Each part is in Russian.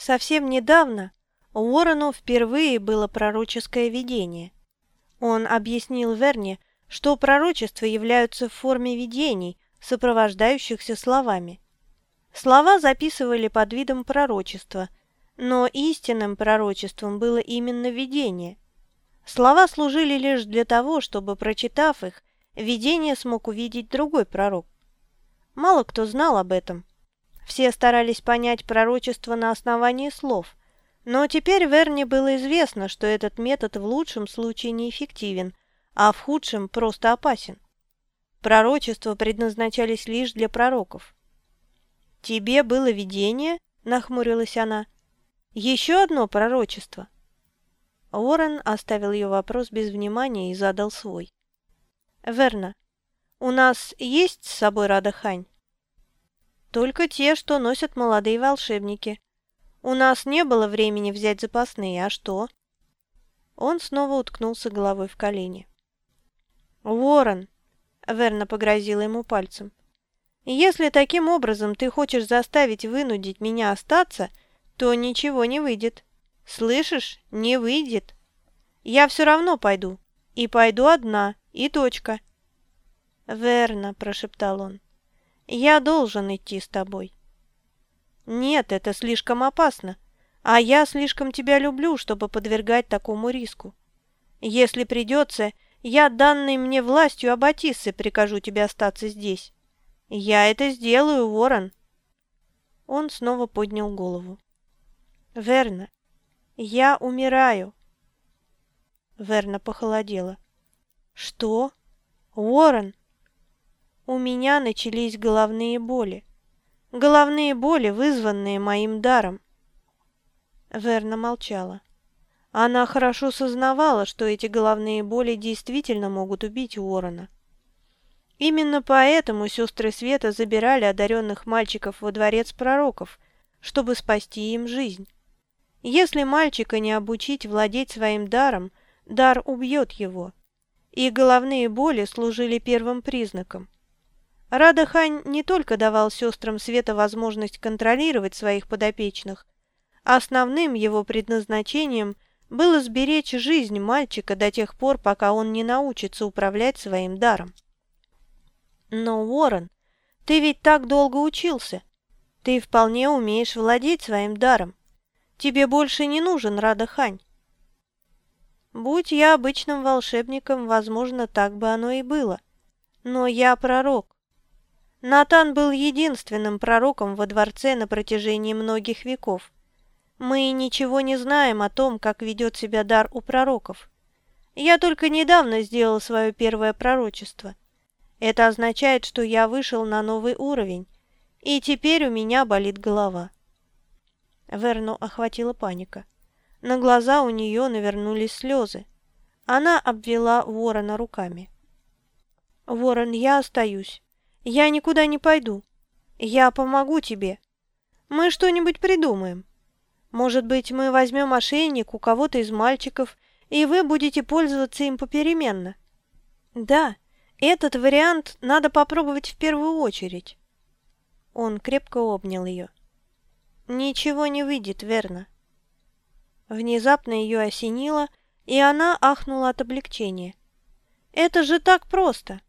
Совсем недавно Уоррену впервые было пророческое видение. Он объяснил Верне, что пророчества являются в форме видений, сопровождающихся словами. Слова записывали под видом пророчества, но истинным пророчеством было именно видение. Слова служили лишь для того, чтобы, прочитав их, видение смог увидеть другой пророк. Мало кто знал об этом. Все старались понять пророчество на основании слов, но теперь Верне было известно, что этот метод в лучшем случае неэффективен, а в худшем просто опасен. Пророчества предназначались лишь для пророков. «Тебе было видение?» – нахмурилась она. «Еще одно пророчество». Уоррен оставил ее вопрос без внимания и задал свой. «Верно, у нас есть с собой Радахань?» «Только те, что носят молодые волшебники. У нас не было времени взять запасные, а что?» Он снова уткнулся головой в колени. «Ворон!» — Верна погрозила ему пальцем. «Если таким образом ты хочешь заставить вынудить меня остаться, то ничего не выйдет. Слышишь? Не выйдет. Я все равно пойду. И пойду одна, и точка». «Верно», — прошептал он. «Я должен идти с тобой». «Нет, это слишком опасно, а я слишком тебя люблю, чтобы подвергать такому риску. Если придется, я, данной мне властью Аббатиссы, прикажу тебе остаться здесь. Я это сделаю, Ворон. Он снова поднял голову. Верно, я умираю. Верна похолодела. Что? Ворон? У меня начались головные боли. Головные боли, вызванные моим даром. Верна молчала. Она хорошо сознавала, что эти головные боли действительно могут убить Уоррена. Именно поэтому сестры Света забирали одаренных мальчиков во дворец пророков, чтобы спасти им жизнь. Если мальчика не обучить владеть своим даром, дар убьет его. И головные боли служили первым признаком. Радахань не только давал сестрам Света возможность контролировать своих подопечных, основным его предназначением – было сберечь жизнь мальчика до тех пор, пока он не научится управлять своим даром. Но, Уоррен, ты ведь так долго учился. Ты вполне умеешь владеть своим даром. Тебе больше не нужен Радахань. Будь я обычным волшебником, возможно, так бы оно и было. Но я пророк. Натан был единственным пророком во дворце на протяжении многих веков. Мы ничего не знаем о том, как ведет себя дар у пророков. Я только недавно сделал свое первое пророчество. Это означает, что я вышел на новый уровень, и теперь у меня болит голова. Верну охватила паника. На глаза у нее навернулись слезы. Она обвела ворона руками. «Ворон, я остаюсь. Я никуда не пойду. Я помогу тебе. Мы что-нибудь придумаем. Может быть, мы возьмем ошейник у кого-то из мальчиков, и вы будете пользоваться им попеременно? Да, этот вариант надо попробовать в первую очередь. Он крепко обнял ее. Ничего не выйдет, верно? Внезапно ее осенило, и она ахнула от облегчения. Это же так просто.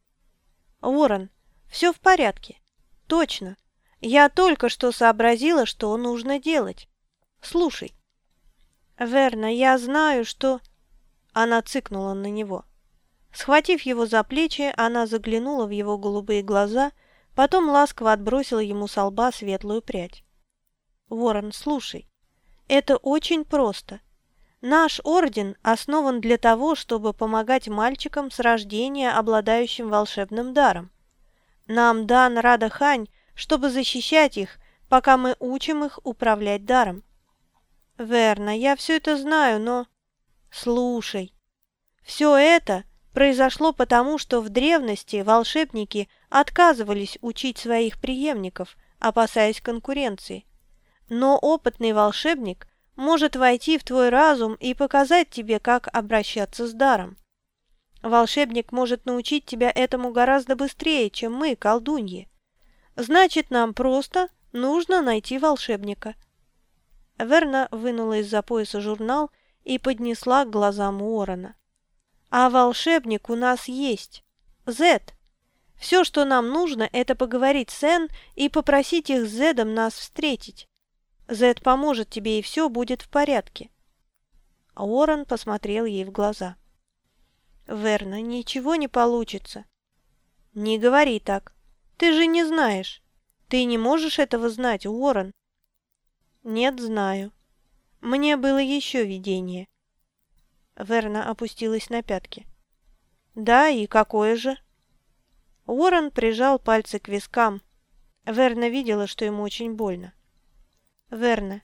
Ворон, все в порядке. Точно. Я только что сообразила, что нужно делать. Слушай. Верно, я знаю, что... Она цыкнула на него. Схватив его за плечи, она заглянула в его голубые глаза, потом ласково отбросила ему со лба светлую прядь. «Ворон, слушай, это очень просто. Наш орден основан для того, чтобы помогать мальчикам с рождения, обладающим волшебным даром. Нам дан Рада Хань, чтобы защищать их, пока мы учим их управлять даром. Верно, я все это знаю, но... Слушай, все это произошло потому, что в древности волшебники отказывались учить своих преемников, опасаясь конкуренции. Но опытный волшебник может войти в твой разум и показать тебе, как обращаться с даром. Волшебник может научить тебя этому гораздо быстрее, чем мы, колдуньи. Значит, нам просто нужно найти волшебника. Верна вынула из-за пояса журнал и поднесла к глазам Уоррена. «А волшебник у нас есть. Зет. Все, что нам нужно, это поговорить с Энн и попросить их с Зедом нас встретить. Зед поможет тебе, и все будет в порядке». Уоррен посмотрел ей в глаза. «Верна, ничего не получится». «Не говори так. Ты же не знаешь. Ты не можешь этого знать, Уоррен». «Нет, знаю. Мне было еще видение». Верна опустилась на пятки. «Да, и какое же?» Уоррен прижал пальцы к вискам. Верна видела, что ему очень больно. «Верна,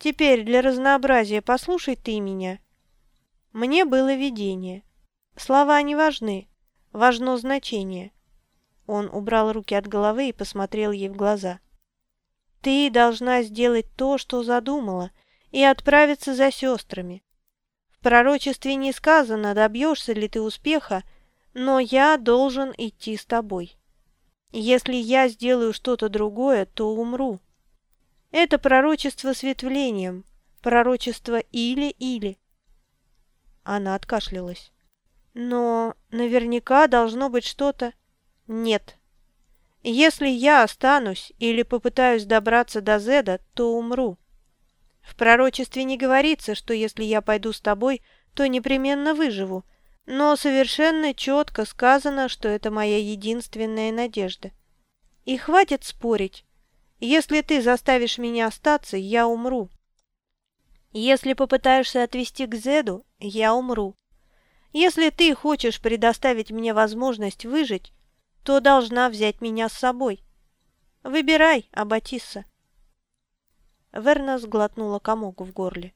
теперь для разнообразия послушай ты меня. Мне было видение. Слова не важны, важно значение». Он убрал руки от головы и посмотрел ей в глаза. Ты должна сделать то, что задумала, и отправиться за сестрами. В пророчестве не сказано, добьешься ли ты успеха, но я должен идти с тобой. Если я сделаю что-то другое, то умру. Это пророчество с ветвлением, пророчество или-или. Она откашлялась. Но наверняка должно быть что-то... Нет, если я останусь или попытаюсь добраться до Зеда, то умру. В пророчестве не говорится, что если я пойду с тобой, то непременно выживу, но совершенно четко сказано, что это моя единственная надежда. И хватит спорить. Если ты заставишь меня остаться, я умру. Если попытаешься отвести к Зеду, я умру. Если ты хочешь предоставить мне возможность выжить, то должна взять меня с собой. Выбирай, Аббатисса. Верна сглотнула комок в горле.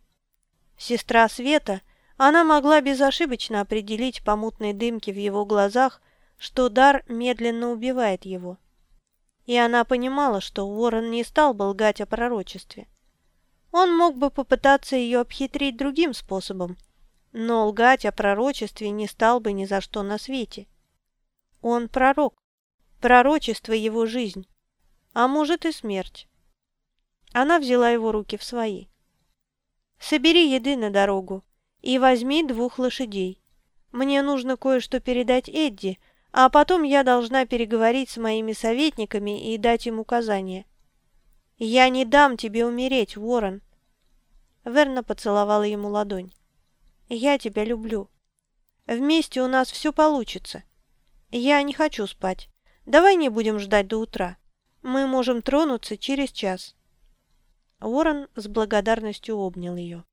Сестра Света, она могла безошибочно определить по мутной дымке в его глазах, что дар медленно убивает его. И она понимала, что Уоррен не стал бы лгать о пророчестве. Он мог бы попытаться ее обхитрить другим способом, но лгать о пророчестве не стал бы ни за что на свете. Он пророк. Пророчество его жизнь. А может и смерть. Она взяла его руки в свои. «Собери еды на дорогу и возьми двух лошадей. Мне нужно кое-что передать Эдди, а потом я должна переговорить с моими советниками и дать им указания. Я не дам тебе умереть, Ворон. Верна поцеловала ему ладонь. Я тебя люблю. Вместе у нас все получится. Я не хочу спать. Давай не будем ждать до утра. Мы можем тронуться через час». Уоррен с благодарностью обнял ее.